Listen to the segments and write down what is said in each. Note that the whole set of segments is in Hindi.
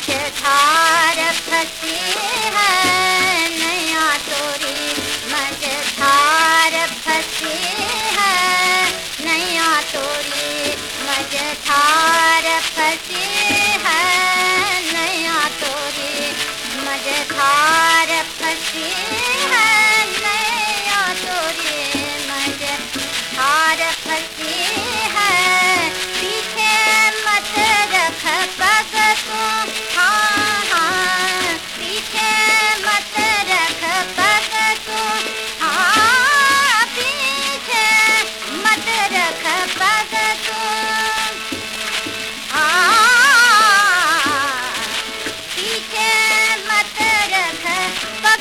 मझधार है नया तोरी मझधार है तोरी फंसी है तोरी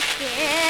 que